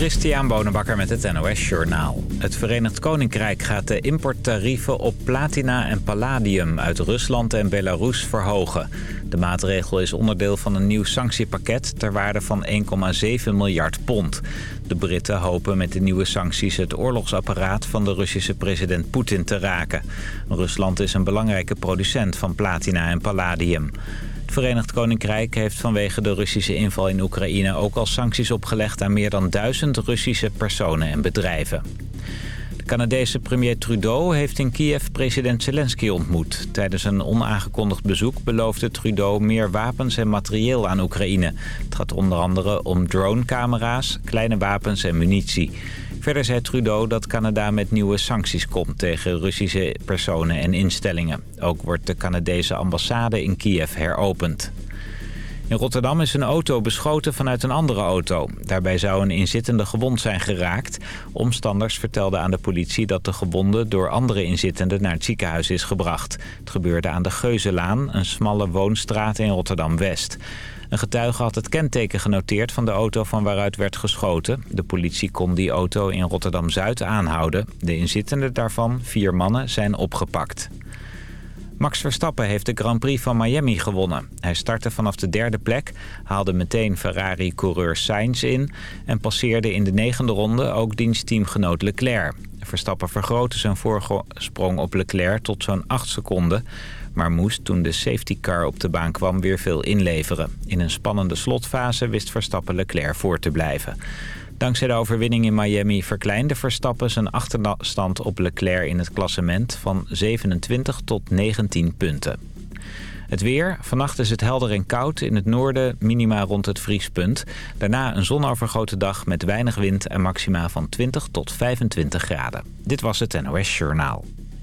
Christian Bonenbakker met het NOS Journaal. Het Verenigd Koninkrijk gaat de importtarieven op platina en palladium uit Rusland en Belarus verhogen. De maatregel is onderdeel van een nieuw sanctiepakket ter waarde van 1,7 miljard pond. De Britten hopen met de nieuwe sancties het oorlogsapparaat van de Russische president Poetin te raken. Rusland is een belangrijke producent van platina en palladium. Het Verenigd Koninkrijk heeft vanwege de Russische inval in Oekraïne ook al sancties opgelegd aan meer dan duizend Russische personen en bedrijven. De Canadese premier Trudeau heeft in Kiev president Zelensky ontmoet. Tijdens een onaangekondigd bezoek beloofde Trudeau meer wapens en materieel aan Oekraïne. Het gaat onder andere om dronecamera's, kleine wapens en munitie. Verder zei Trudeau dat Canada met nieuwe sancties komt tegen Russische personen en instellingen. Ook wordt de Canadese ambassade in Kiev heropend. In Rotterdam is een auto beschoten vanuit een andere auto. Daarbij zou een inzittende gewond zijn geraakt. Omstanders vertelden aan de politie dat de gewonde door andere inzittenden naar het ziekenhuis is gebracht. Het gebeurde aan de Geuzelaan, een smalle woonstraat in Rotterdam-West. Een getuige had het kenteken genoteerd van de auto van waaruit werd geschoten. De politie kon die auto in Rotterdam-Zuid aanhouden. De inzittenden daarvan, vier mannen, zijn opgepakt. Max Verstappen heeft de Grand Prix van Miami gewonnen. Hij startte vanaf de derde plek, haalde meteen Ferrari-coureur Sainz in... en passeerde in de negende ronde ook dienstteamgenoot Leclerc. Verstappen vergrootte zijn voorsprong op Leclerc tot zo'n 8 seconden maar moest toen de safety car op de baan kwam weer veel inleveren. In een spannende slotfase wist Verstappen Leclerc voor te blijven. Dankzij de overwinning in Miami verkleinde Verstappen zijn achterstand op Leclerc in het klassement van 27 tot 19 punten. Het weer. Vannacht is het helder en koud. In het noorden minima rond het vriespunt. Daarna een zonovergoten dag met weinig wind en maxima van 20 tot 25 graden. Dit was het NOS Journaal.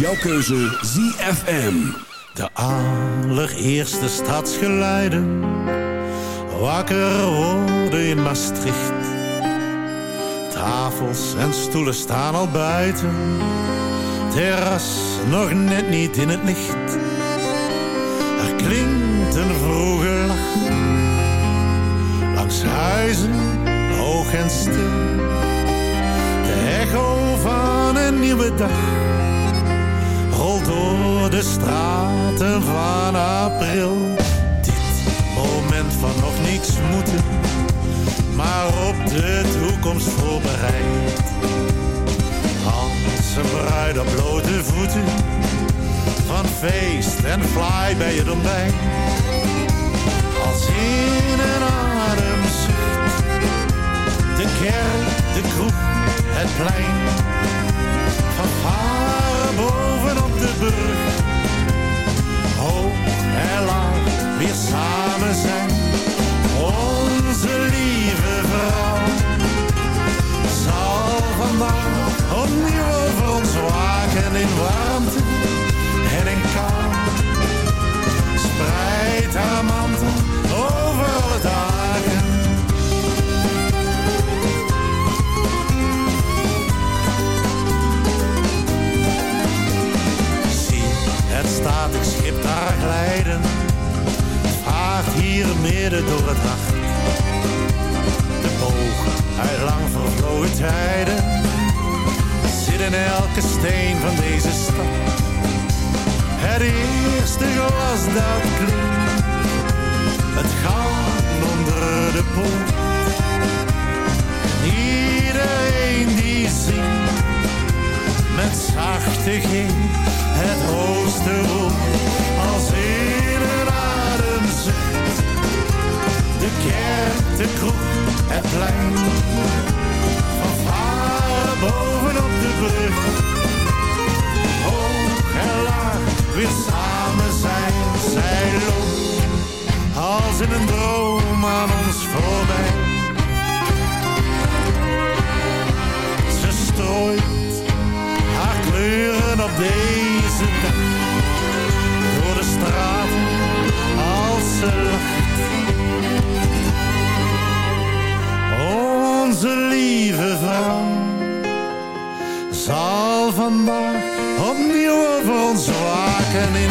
Jouw keuze ZFM. De allereerste stadsgeluiden. Wakker worden in Maastricht. Tafels en stoelen staan al buiten. Terras nog net niet in het licht. Er klinkt een vroege lach. Langs huizen, hoog en stil. De echo van een nieuwe dag door de straten van april. Dit moment van nog niks maar op de toekomst voorbereid. Als een bruid op blote voeten, van feest en fly bij het ontbijt. Als in een adem de kerk, de kroeg, het plein. Van varen bovenop de brug, hoog en laag weer samen zijn onze lieve vrouw zal vandaag opnieuw over ons waken in warmte en in kou. Spreid haar mantel het statig schip daar glijden hier midden door het nacht. De boog uit lang vervlogen tijden zit in elke steen van deze stad. Het eerste glas dat klinkt, het gaan onder de poort. Iedereen die zingt, met zachte G, het hoogste roep als in een adem de kerk, de kroeg, het plein. Van varen bovenop de brug. Hoog en laag, weer samen zijn. Zij loopt als in een droom aan ons voorbij. Ze strooit onze lieve vrouw zal vandaag opnieuw over ons waken in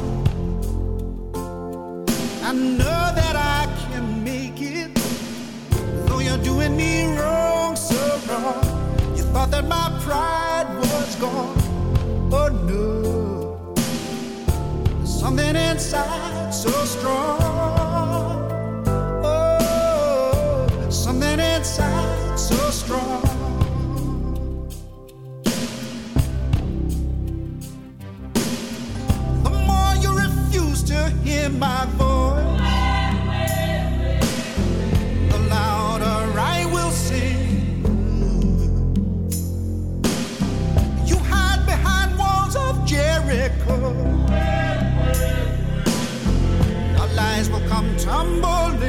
I know that I can make it, though you're doing me wrong, so wrong. You thought that my pride was gone, oh no. Something inside so strong. Oh, something inside so strong. The more you refuse to hear my voice, I'm bold.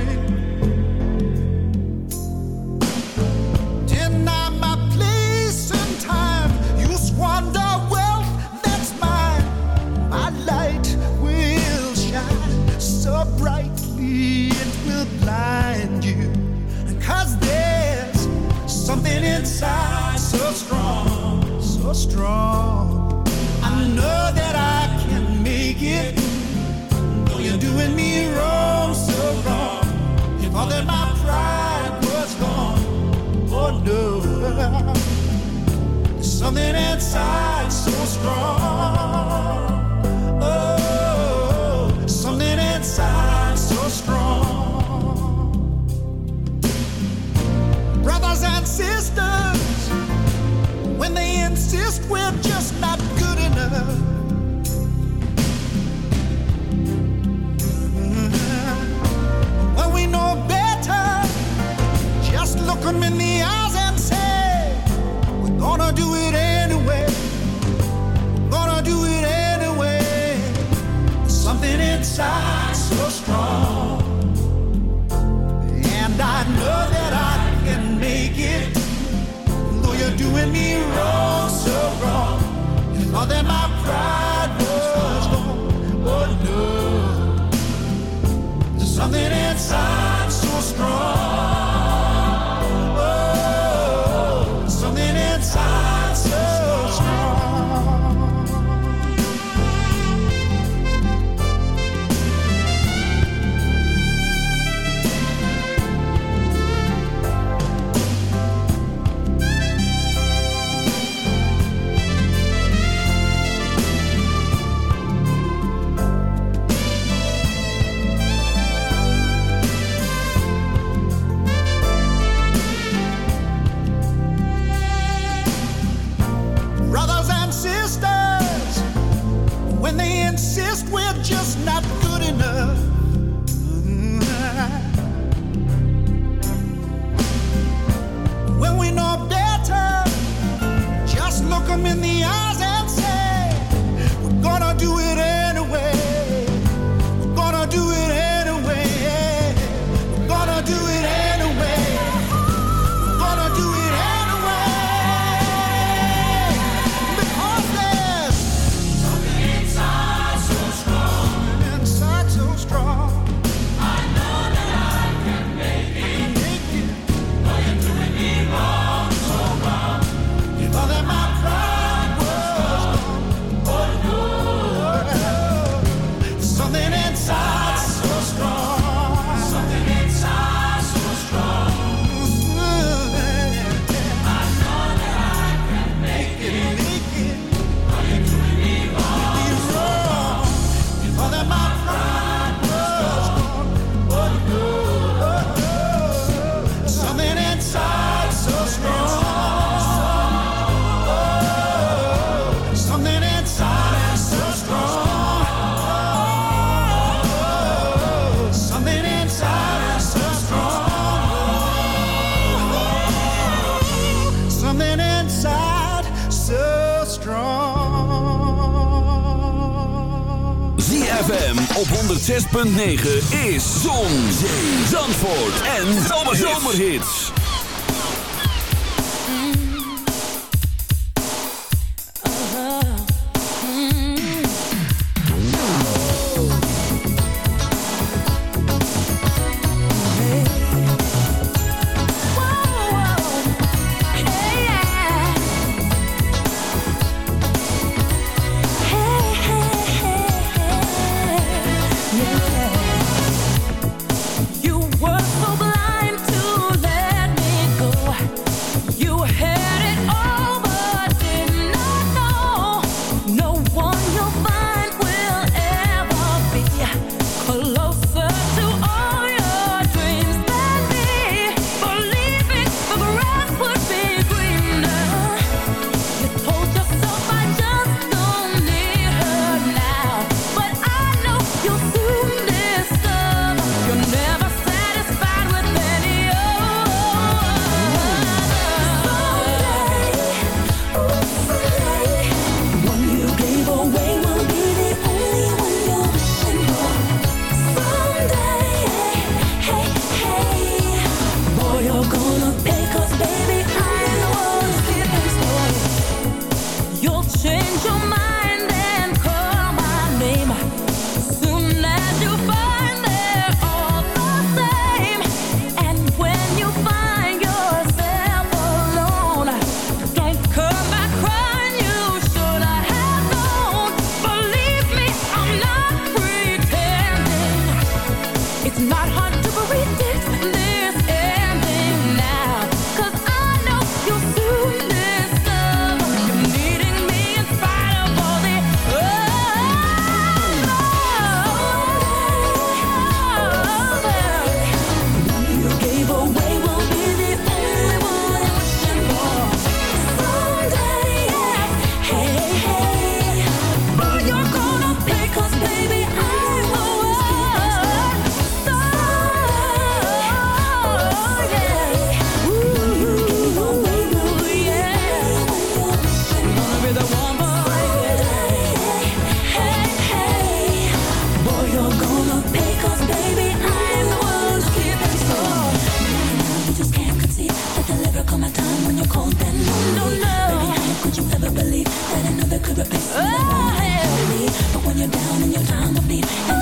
something inside so strong. Oh, something inside so strong. Brothers and sisters, when they insist we're just not. doing me wrong, so wrong. And more that my pride was gone. Oh no, there's something inside so strong. 9. and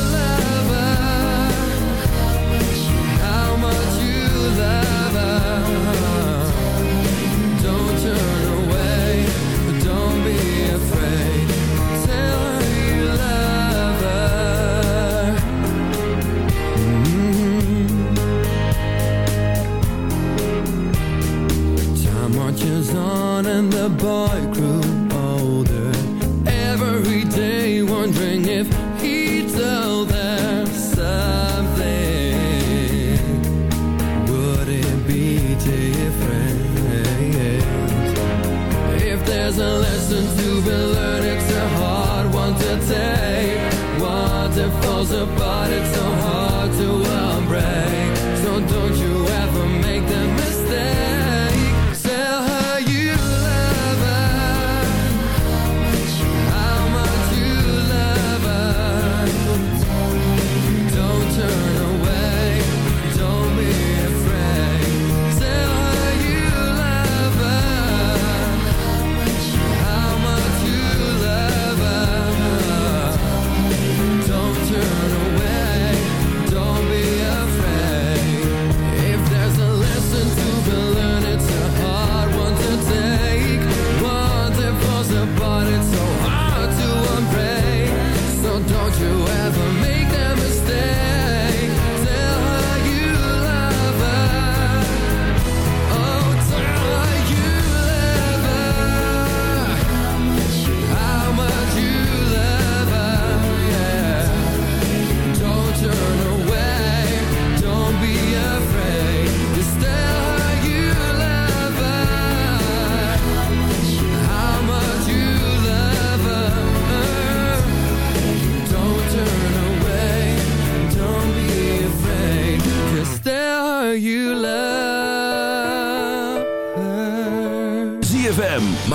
boy.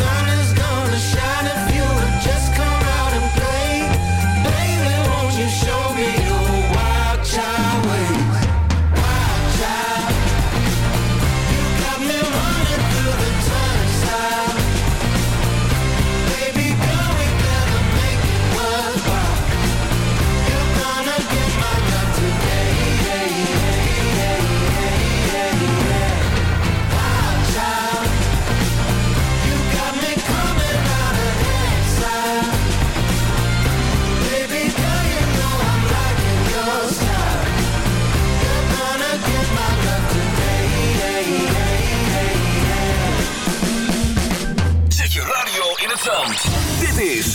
Sun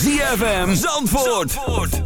ZFM Zandvoort.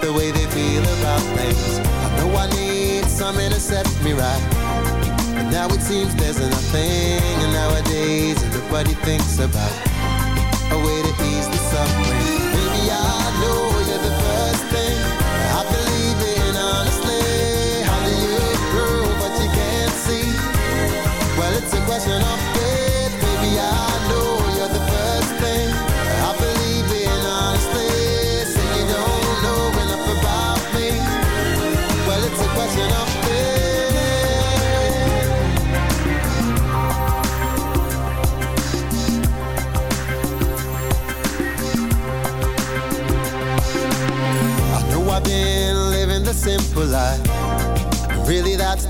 the way they feel about things. I know I need something to set me right. But now it seems there's nothing, nowadays nobody thinks about a way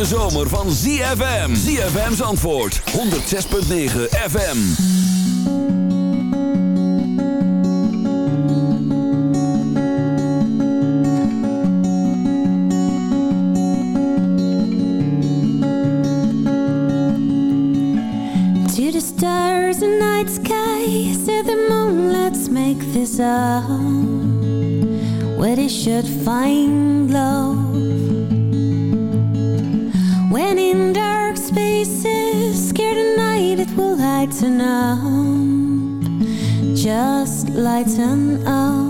hete zomer van ZFM. ZFM's antwoord, 106.9 FM. To the stars and night sky, say the moon, let's make this up. Where they should find love. Lighten up. Just lighten up.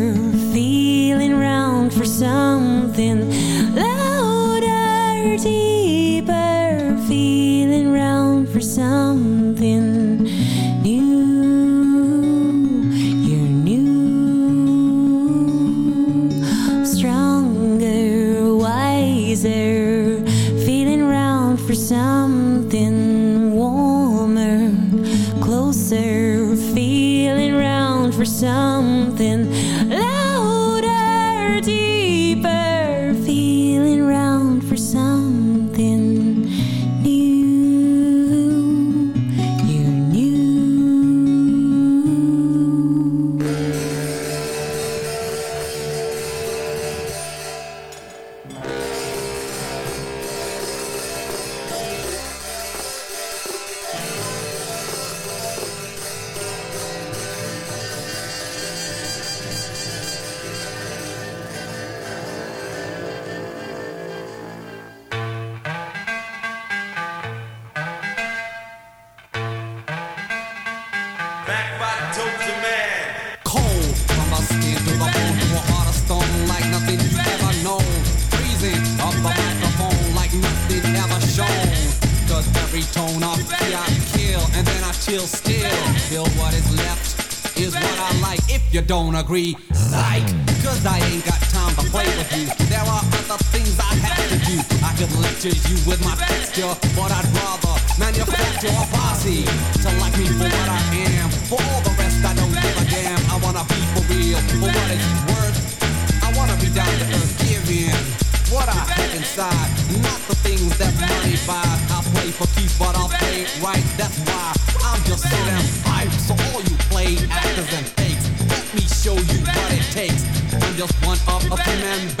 for but I'll play it right. That's why I'm just so damn hype. So all you play actors and fakes, let me show you what it takes. I'm just one of a three-man band,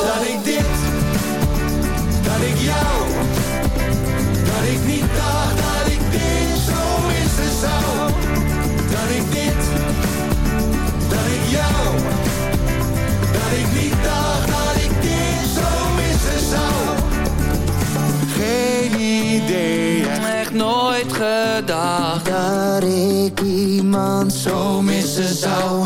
idee Echt nooit gedacht Dat ik iemand zo missen zou.